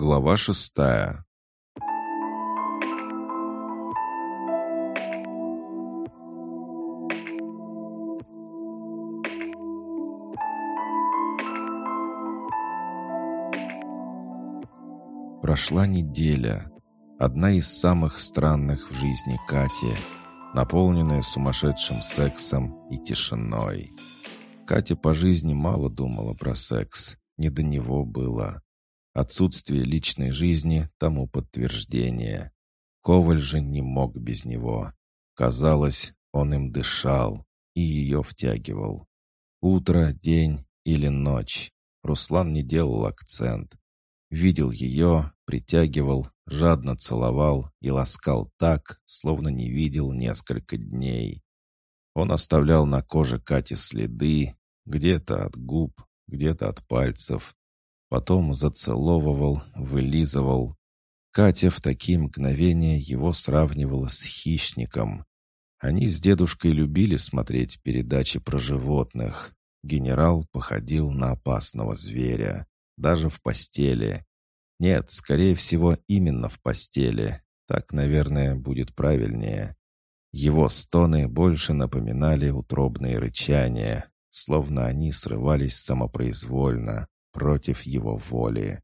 Глава шестая Прошла неделя. Одна из самых странных в жизни Кати, наполненная сумасшедшим сексом и тишиной. Катя по жизни мало думала про секс, не до него было. Отсутствие личной жизни тому подтверждение. Коваль же не мог без него. Казалось, он им дышал и ее втягивал. Утро, день или ночь. Руслан не делал акцент. Видел ее, притягивал, жадно целовал и ласкал так, словно не видел несколько дней. Он оставлял на коже Кати следы, где-то от губ, где-то от пальцев, Потом зацеловывал, вылизывал. Катя в такие мгновения его сравнивала с хищником. Они с дедушкой любили смотреть передачи про животных. Генерал походил на опасного зверя, даже в постели. Нет, скорее всего, именно в постели. Так, наверное, будет правильнее. Его стоны больше напоминали утробные рычания, словно они срывались самопроизвольно, против его воли.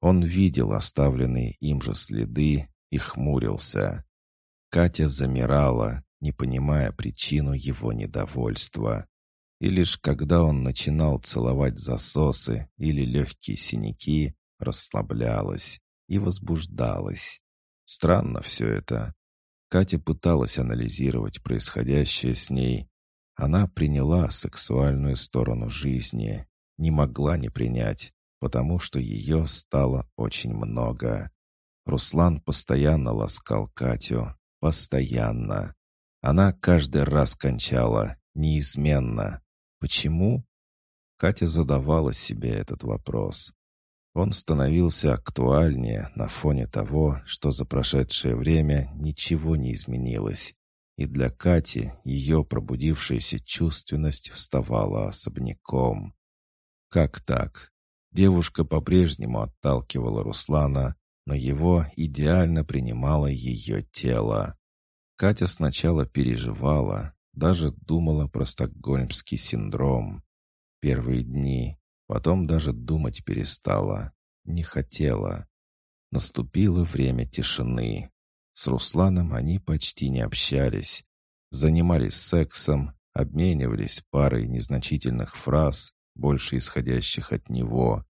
Он видел оставленные им же следы и хмурился. Катя замирала, не понимая причину его недовольства. И лишь когда он начинал целовать засосы или легкие синяки, расслаблялась и возбуждалась. Странно все это. Катя пыталась анализировать происходящее с ней. Она приняла сексуальную сторону жизни не могла не принять, потому что ее стало очень много. Руслан постоянно ласкал Катю. Постоянно. Она каждый раз кончала, неизменно. Почему? Катя задавала себе этот вопрос. Он становился актуальнее на фоне того, что за прошедшее время ничего не изменилось. И для Кати ее пробудившаяся чувственность вставала особняком. Как так? Девушка по-прежнему отталкивала Руслана, но его идеально принимало ее тело. Катя сначала переживала, даже думала про стокгольмский синдром. Первые дни, потом даже думать перестала. Не хотела. Наступило время тишины. С Русланом они почти не общались. Занимались сексом, обменивались парой незначительных фраз, больше исходящих от него.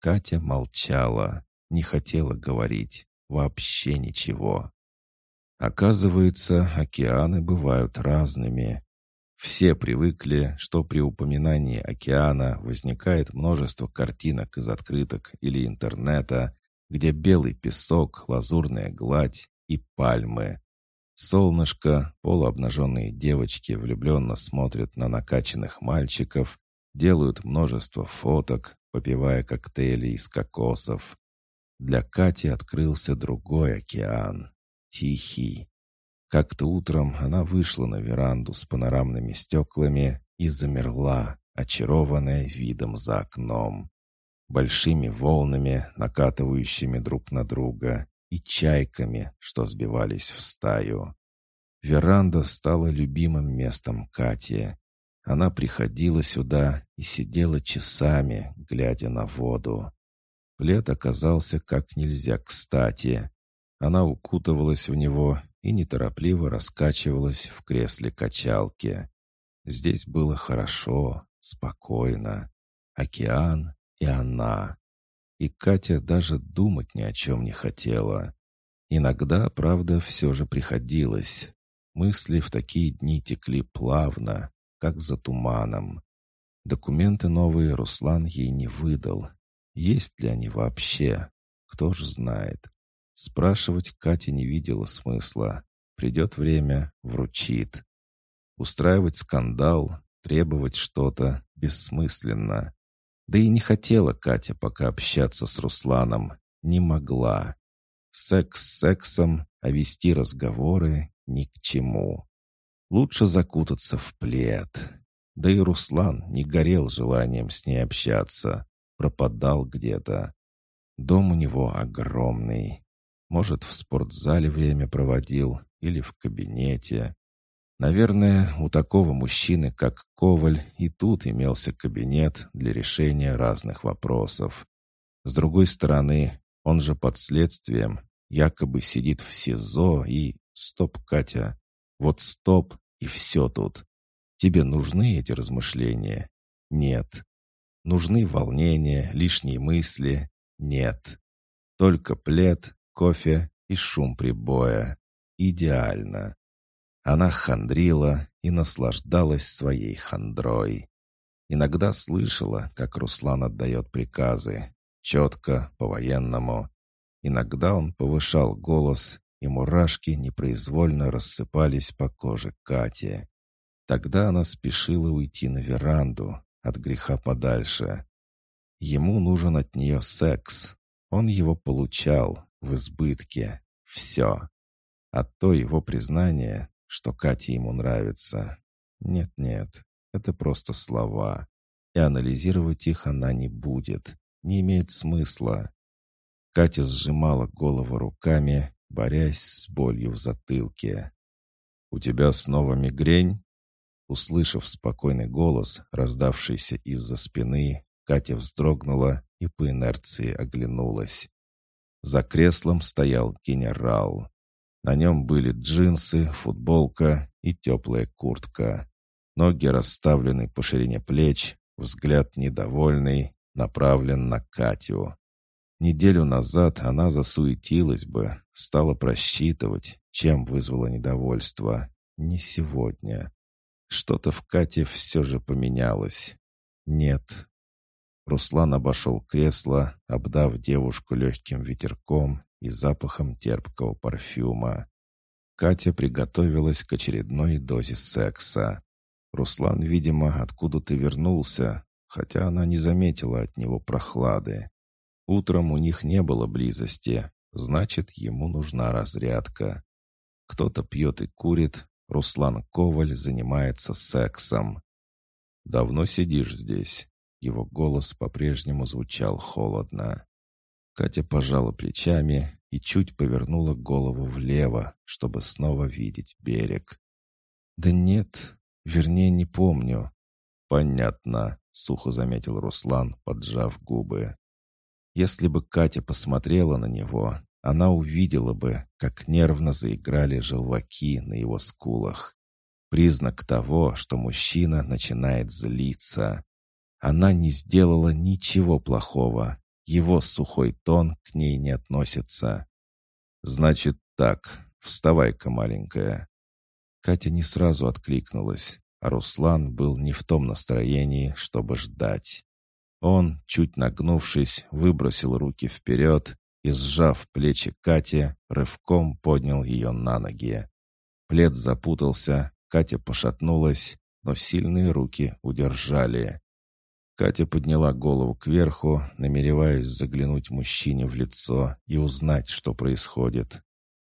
Катя молчала, не хотела говорить, вообще ничего. Оказывается, океаны бывают разными. Все привыкли, что при упоминании океана возникает множество картинок из открыток или интернета, где белый песок, лазурная гладь и пальмы. Солнышко, полуобнаженные девочки влюбленно смотрят на накачанных мальчиков, делают множество фоток, попивая коктейли из кокосов. Для Кати открылся другой океан, тихий. Как-то утром она вышла на веранду с панорамными стеклами и замерла, очарованная видом за окном. Большими волнами, накатывающими друг на друга, и чайками, что сбивались в стаю. Веранда стала любимым местом Кати. Она приходила сюда и сидела часами, глядя на воду. Плед оказался как нельзя кстати. Она укутывалась в него и неторопливо раскачивалась в кресле качалки. Здесь было хорошо, спокойно. Океан и она. И Катя даже думать ни о чем не хотела. Иногда, правда, все же приходилось. Мысли в такие дни текли плавно, как за туманом. Документы новые Руслан ей не выдал. Есть ли они вообще? Кто ж знает. Спрашивать Катя не видела смысла. Придет время — вручит. Устраивать скандал, требовать что-то бессмысленно. Да и не хотела Катя пока общаться с Русланом. Не могла. Секс сексом, а вести разговоры ни к чему. Лучше закутаться в плед. Да и Руслан не горел желанием с ней общаться. Пропадал где-то. Дом у него огромный. Может, в спортзале время проводил или в кабинете. Наверное, у такого мужчины, как Коваль, и тут имелся кабинет для решения разных вопросов. С другой стороны, он же под следствием, якобы сидит в СИЗО и... Стоп, Катя. Вот стоп, и все тут. Тебе нужны эти размышления? Нет. Нужны волнения, лишние мысли? Нет. Только плед, кофе и шум прибоя. Идеально. Она хандрила и наслаждалась своей хандрой. Иногда слышала, как Руслан отдает приказы. Четко, по-военному. Иногда он повышал голос, и мурашки непроизвольно рассыпались по коже Кати. Тогда она спешила уйти на веранду, от греха подальше. Ему нужен от нее секс. Он его получал в избытке. Все. А то его признание, что Кате ему нравится. Нет-нет, это просто слова. И анализировать их она не будет. Не имеет смысла. Катя сжимала голову руками, борясь с болью в затылке. «У тебя снова мигрень?» Услышав спокойный голос, раздавшийся из-за спины, Катя вздрогнула и по инерции оглянулась. За креслом стоял генерал. На нем были джинсы, футболка и теплая куртка. Ноги расставлены по ширине плеч, взгляд недовольный, направлен на Катю. Неделю назад она засуетилась бы, стала просчитывать, чем вызвало недовольство. Не сегодня. Что-то в Кате все же поменялось. Нет. Руслан обошел кресло, обдав девушку легким ветерком и запахом терпкого парфюма. Катя приготовилась к очередной дозе секса. Руслан, видимо, откуда-то вернулся, хотя она не заметила от него прохлады. Утром у них не было близости, значит, ему нужна разрядка. Кто-то пьет и курит, Руслан Коваль занимается сексом. «Давно сидишь здесь?» Его голос по-прежнему звучал холодно. Катя пожала плечами и чуть повернула голову влево, чтобы снова видеть берег. «Да нет, вернее, не помню». «Понятно», — сухо заметил Руслан, поджав губы. Если бы Катя посмотрела на него, она увидела бы, как нервно заиграли желваки на его скулах. Признак того, что мужчина начинает злиться. Она не сделала ничего плохого. Его сухой тон к ней не относится. «Значит так, вставай-ка, маленькая». Катя не сразу откликнулась, а Руслан был не в том настроении, чтобы ждать. Он, чуть нагнувшись, выбросил руки вперед и, сжав плечи Кати, рывком поднял ее на ноги. Плед запутался, Катя пошатнулась, но сильные руки удержали. Катя подняла голову кверху, намереваясь заглянуть мужчине в лицо и узнать, что происходит.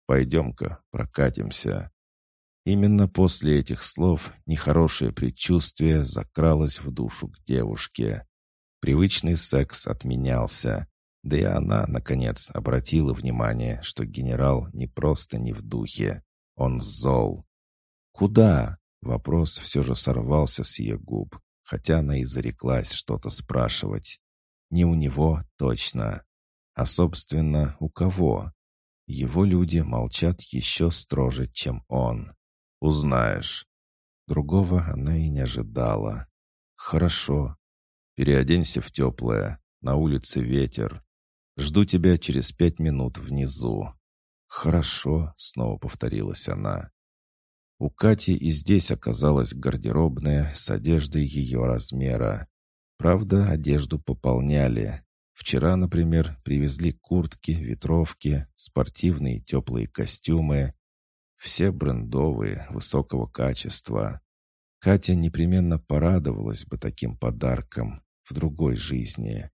«Пойдем-ка, прокатимся». Именно после этих слов нехорошее предчувствие закралось в душу к девушке. Привычный секс отменялся. Да и она, наконец, обратила внимание, что генерал не просто не в духе. Он зол. «Куда?» — вопрос все же сорвался с ее губ, хотя она и зареклась что-то спрашивать. Не у него точно. А, собственно, у кого? Его люди молчат еще строже, чем он. Узнаешь. Другого она и не ожидала. Хорошо. Переоденься в теплое. На улице ветер. Жду тебя через пять минут внизу». «Хорошо», — снова повторилась она. У Кати и здесь оказалась гардеробная с одеждой ее размера. Правда, одежду пополняли. Вчера, например, привезли куртки, ветровки, спортивные теплые костюмы. Все брендовые, высокого качества. Катя непременно порадовалась бы таким подарком в другой жизни.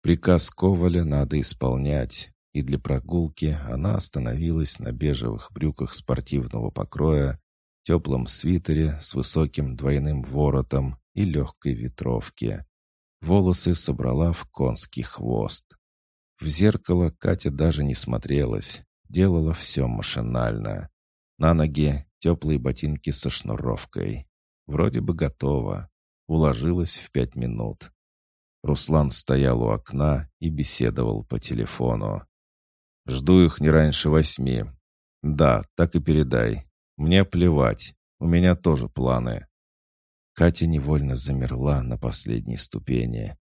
Приказ Коваля надо исполнять, и для прогулки она остановилась на бежевых брюках спортивного покроя, теплом свитере с высоким двойным воротом и легкой ветровке. Волосы собрала в конский хвост. В зеркало Катя даже не смотрелась, делала все машинально. На ноги теплые ботинки со шнуровкой. Вроде бы готово. Уложилась в пять минут. Руслан стоял у окна и беседовал по телефону. «Жду их не раньше восьми. Да, так и передай. Мне плевать. У меня тоже планы». Катя невольно замерла на последней ступени.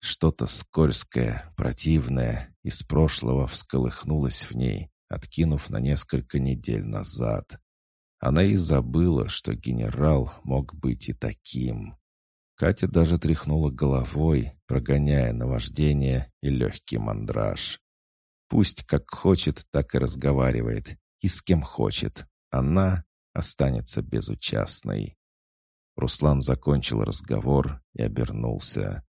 Что-то скользкое, противное из прошлого всколыхнулось в ней, откинув на несколько недель назад. Она и забыла, что генерал мог быть и таким. Катя даже тряхнула головой, прогоняя наваждение и легкий мандраж. Пусть как хочет, так и разговаривает, и с кем хочет. Она останется безучастной. Руслан закончил разговор и обернулся.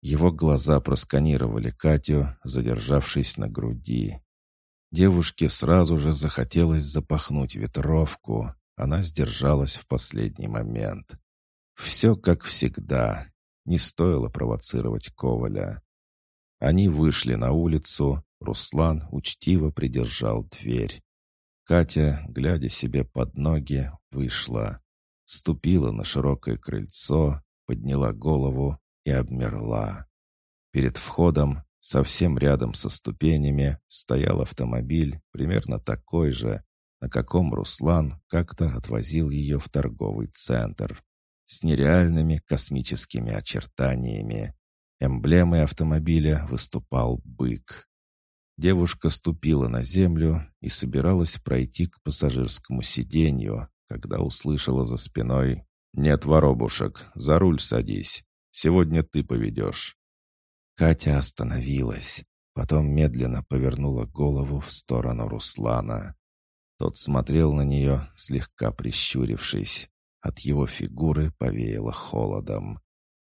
Его глаза просканировали Катю, задержавшись на груди. Девушке сразу же захотелось запахнуть ветровку. Она сдержалась в последний момент. Все как всегда. Не стоило провоцировать Коваля. Они вышли на улицу. Руслан учтиво придержал дверь. Катя, глядя себе под ноги, вышла. Ступила на широкое крыльцо, подняла голову и обмерла. Перед входом Совсем рядом со ступенями стоял автомобиль, примерно такой же, на каком Руслан как-то отвозил ее в торговый центр. С нереальными космическими очертаниями. Эмблемой автомобиля выступал бык. Девушка ступила на землю и собиралась пройти к пассажирскому сиденью, когда услышала за спиной «Нет воробушек, за руль садись. Сегодня ты поведешь». Катя остановилась, потом медленно повернула голову в сторону Руслана. Тот смотрел на нее, слегка прищурившись. От его фигуры повеяло холодом.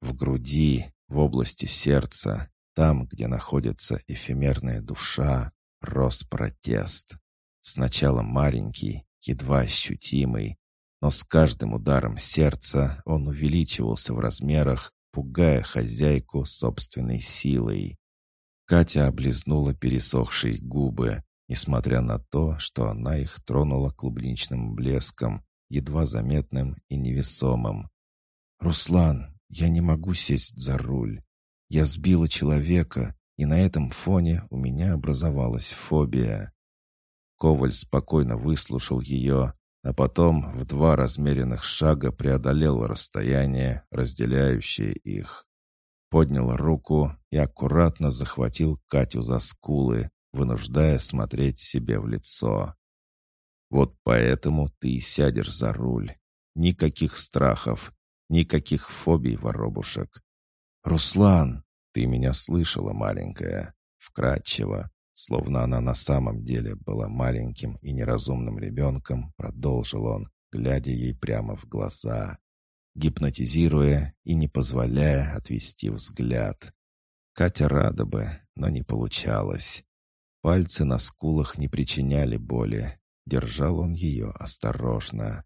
В груди, в области сердца, там, где находится эфемерная душа, рос протест. Сначала маленький, едва ощутимый, но с каждым ударом сердца он увеличивался в размерах, пугая хозяйку собственной силой. Катя облизнула пересохшие губы, несмотря на то, что она их тронула клубничным блеском, едва заметным и невесомым. «Руслан, я не могу сесть за руль. Я сбила человека, и на этом фоне у меня образовалась фобия». Коваль спокойно выслушал ее, а потом в два размеренных шага преодолел расстояние, разделяющее их. Поднял руку и аккуратно захватил Катю за скулы, вынуждая смотреть себе в лицо. «Вот поэтому ты и сядешь за руль. Никаких страхов, никаких фобий, воробушек. Руслан, ты меня слышала, маленькая?» Вкратчиво, Словно она на самом деле была маленьким и неразумным ребенком, продолжил он, глядя ей прямо в глаза, гипнотизируя и не позволяя отвести взгляд. Катя рада бы, но не получалось. Пальцы на скулах не причиняли боли. Держал он ее осторожно.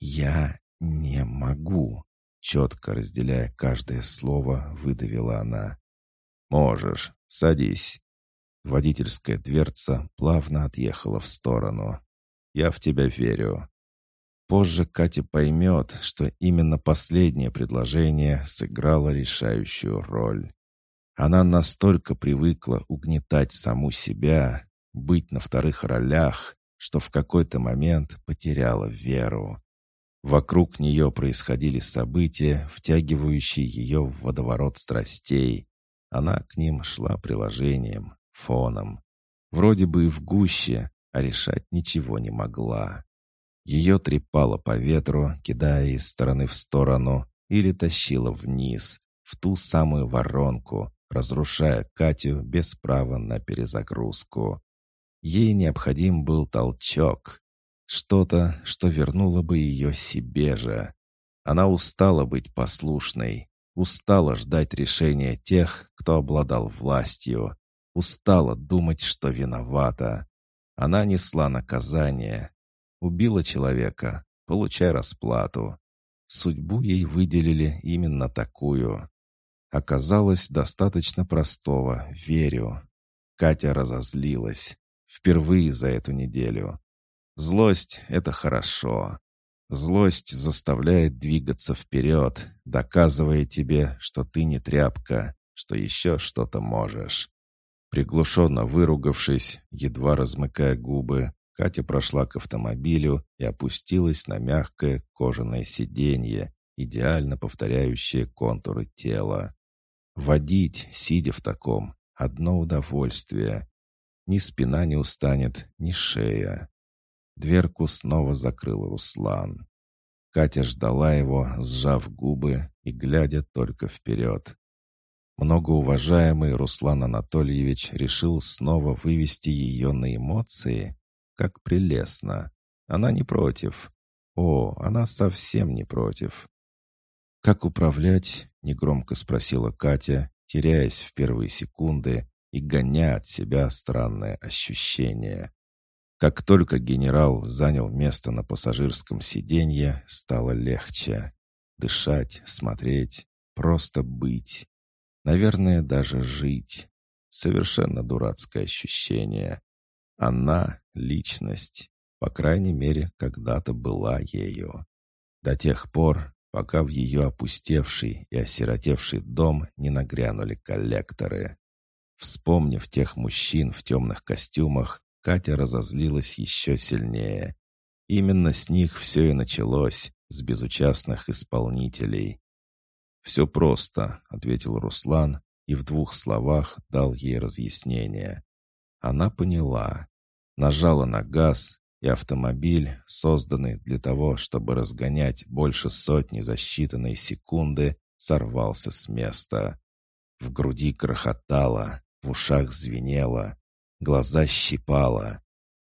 «Я не могу», — четко разделяя каждое слово, выдавила она. «Можешь, садись». Водительская дверца плавно отъехала в сторону. «Я в тебя верю». Позже Катя поймет, что именно последнее предложение сыграло решающую роль. Она настолько привыкла угнетать саму себя, быть на вторых ролях, что в какой-то момент потеряла веру. Вокруг нее происходили события, втягивающие ее в водоворот страстей. Она к ним шла приложением, фоном. Вроде бы и в гуще, а решать ничего не могла. Ее трепало по ветру, кидая из стороны в сторону, или тащило вниз, в ту самую воронку, разрушая Катю без права на перезагрузку. Ей необходим был толчок, что-то, что вернуло бы ее себе же. Она устала быть послушной, устала ждать решения тех, кто обладал властью, Устала думать, что виновата. Она несла наказание. Убила человека, получай расплату. Судьбу ей выделили именно такую. Оказалось достаточно простого «верю». Катя разозлилась. Впервые за эту неделю. Злость — это хорошо. Злость заставляет двигаться вперед, доказывая тебе, что ты не тряпка, что еще что-то можешь. Приглушенно выругавшись, едва размыкая губы, Катя прошла к автомобилю и опустилась на мягкое кожаное сиденье, идеально повторяющее контуры тела. Водить, сидя в таком, одно удовольствие. Ни спина не устанет, ни шея. Дверку снова закрыл Руслан. Катя ждала его, сжав губы и глядя только вперед. Многоуважаемый Руслан Анатольевич решил снова вывести ее на эмоции. Как прелестно. Она не против. О, она совсем не против. «Как управлять?» — негромко спросила Катя, теряясь в первые секунды и гоня от себя странное ощущение. Как только генерал занял место на пассажирском сиденье, стало легче. Дышать, смотреть, просто быть. Наверное, даже жить. Совершенно дурацкое ощущение. Она — личность. По крайней мере, когда-то была ею. До тех пор, пока в ее опустевший и осиротевший дом не нагрянули коллекторы. Вспомнив тех мужчин в темных костюмах, Катя разозлилась еще сильнее. Именно с них все и началось, с безучастных исполнителей. «Все просто», — ответил Руслан и в двух словах дал ей разъяснение. Она поняла. Нажала на газ, и автомобиль, созданный для того, чтобы разгонять больше сотни за считанные секунды, сорвался с места. В груди крохотало, в ушах звенело, Глаза щипало.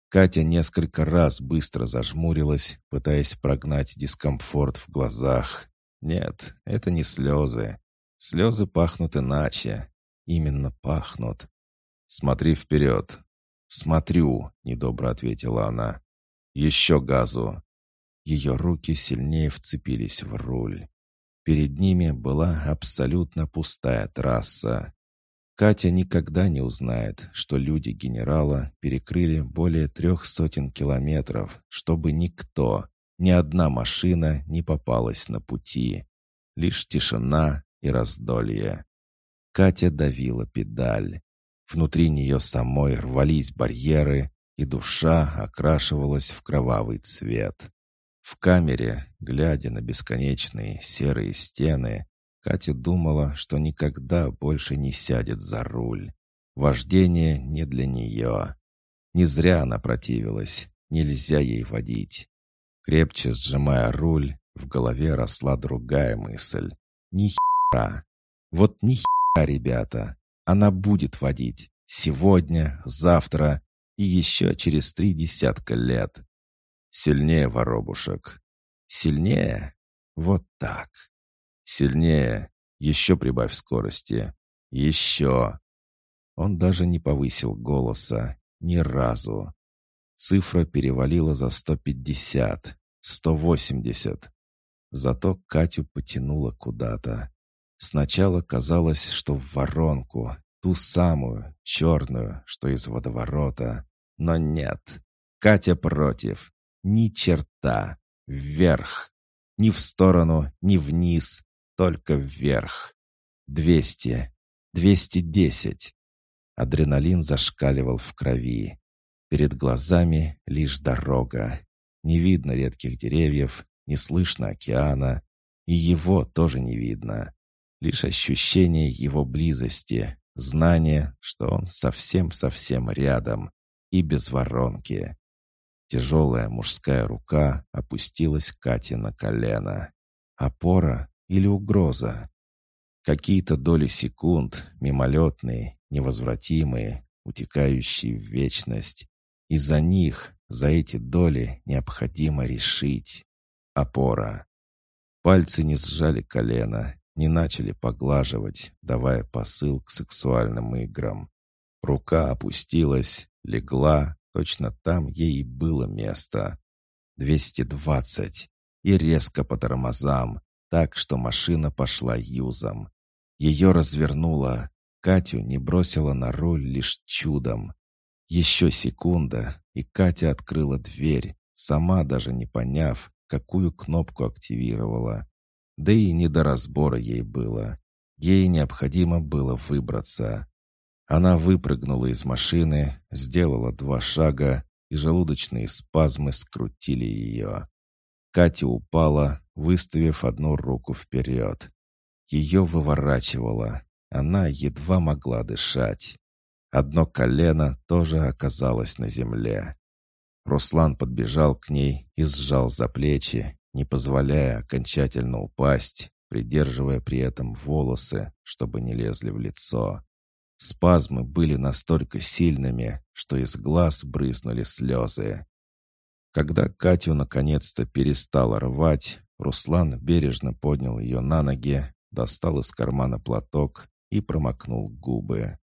Катя несколько раз быстро зажмурилась, пытаясь прогнать дискомфорт в глазах. Нет, это не слезы. Слезы пахнут иначе. Именно пахнут. «Смотри вперед». «Смотрю», — недобро ответила она. «Еще газу». Ее руки сильнее вцепились в руль. Перед ними была абсолютно пустая трасса. Катя никогда не узнает, что люди генерала перекрыли более трех сотен километров, чтобы никто, ни одна машина не попалась на пути. Лишь тишина и раздолье. Катя давила педаль. Внутри нее самой рвались барьеры, и душа окрашивалась в кровавый цвет. В камере, глядя на бесконечные серые стены, Катя думала, что никогда больше не сядет за руль. Вождение не для нее. Не зря она противилась. Нельзя ей водить. Крепче сжимая руль, в голове росла другая мысль. Ни хера. Вот ни хера, ребята. Она будет водить. Сегодня, завтра и еще через три десятка лет. Сильнее, воробушек. Сильнее? Вот так. Сильнее. Еще прибавь скорости. Еще. Он даже не повысил голоса. Ни разу. Цифра перевалила за 150, 180. Зато Катю потянуло куда-то. Сначала казалось, что в воронку, ту самую, черную, что из водоворота. Но нет. Катя против. Ни черта. Вверх. Ни в сторону, ни вниз только вверх. Двести. Двести десять. Адреналин зашкаливал в крови. Перед глазами лишь дорога. Не видно редких деревьев, не слышно океана. И его тоже не видно. Лишь ощущение его близости, знание, что он совсем-совсем рядом и без воронки. Тяжелая мужская рука опустилась Кате на колено. Опора или угроза. Какие-то доли секунд, мимолетные, невозвратимые, утекающие в вечность. И за них, за эти доли необходимо решить. Опора. Пальцы не сжали колено, не начали поглаживать, давая посыл к сексуальным играм. Рука опустилась, легла, точно там ей и было место. Двести двадцать. И резко по тормозам, так, что машина пошла юзом. Ее развернуло. Катю не бросила на руль лишь чудом. Еще секунда, и Катя открыла дверь, сама даже не поняв, какую кнопку активировала. Да и не до разбора ей было. Ей необходимо было выбраться. Она выпрыгнула из машины, сделала два шага, и желудочные спазмы скрутили ее. Катя упала, выставив одну руку вперед. Ее выворачивало. Она едва могла дышать. Одно колено тоже оказалось на земле. Руслан подбежал к ней и сжал за плечи, не позволяя окончательно упасть, придерживая при этом волосы, чтобы не лезли в лицо. Спазмы были настолько сильными, что из глаз брызнули слезы. Когда Катю наконец-то перестала рвать, Руслан бережно поднял ее на ноги, достал из кармана платок и промокнул губы.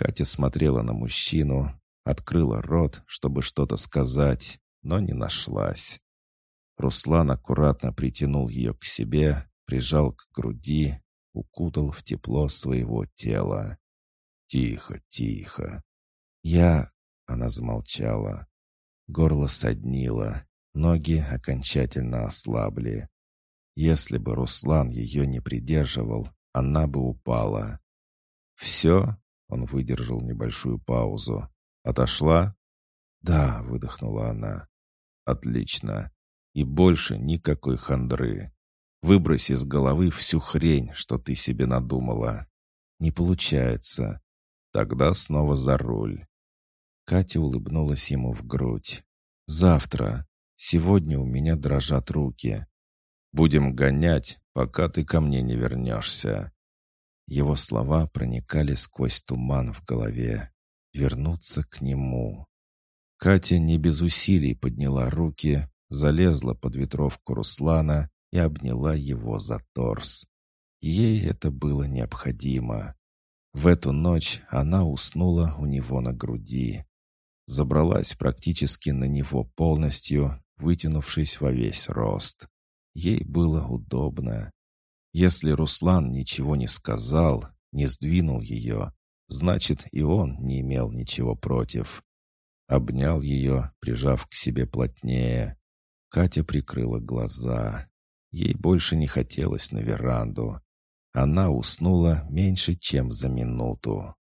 Катя смотрела на мужчину, открыла рот, чтобы что-то сказать, но не нашлась. Руслан аккуратно притянул ее к себе, прижал к груди, укутал в тепло своего тела. «Тихо, тихо!» «Я...» — она замолчала. Горло соднило, ноги окончательно ослабли. Если бы Руслан ее не придерживал, она бы упала. «Все?» — он выдержал небольшую паузу. «Отошла?» «Да», — выдохнула она. «Отлично. И больше никакой хандры. Выбрось из головы всю хрень, что ты себе надумала. Не получается. Тогда снова за руль». Катя улыбнулась ему в грудь. «Завтра. Сегодня у меня дрожат руки. Будем гонять, пока ты ко мне не вернешься». Его слова проникали сквозь туман в голове. Вернуться к нему. Катя не без усилий подняла руки, залезла под ветровку Руслана и обняла его за торс. Ей это было необходимо. В эту ночь она уснула у него на груди. Забралась практически на него полностью, вытянувшись во весь рост. Ей было удобно. Если Руслан ничего не сказал, не сдвинул ее, значит и он не имел ничего против. Обнял ее, прижав к себе плотнее. Катя прикрыла глаза. Ей больше не хотелось на веранду. Она уснула меньше, чем за минуту.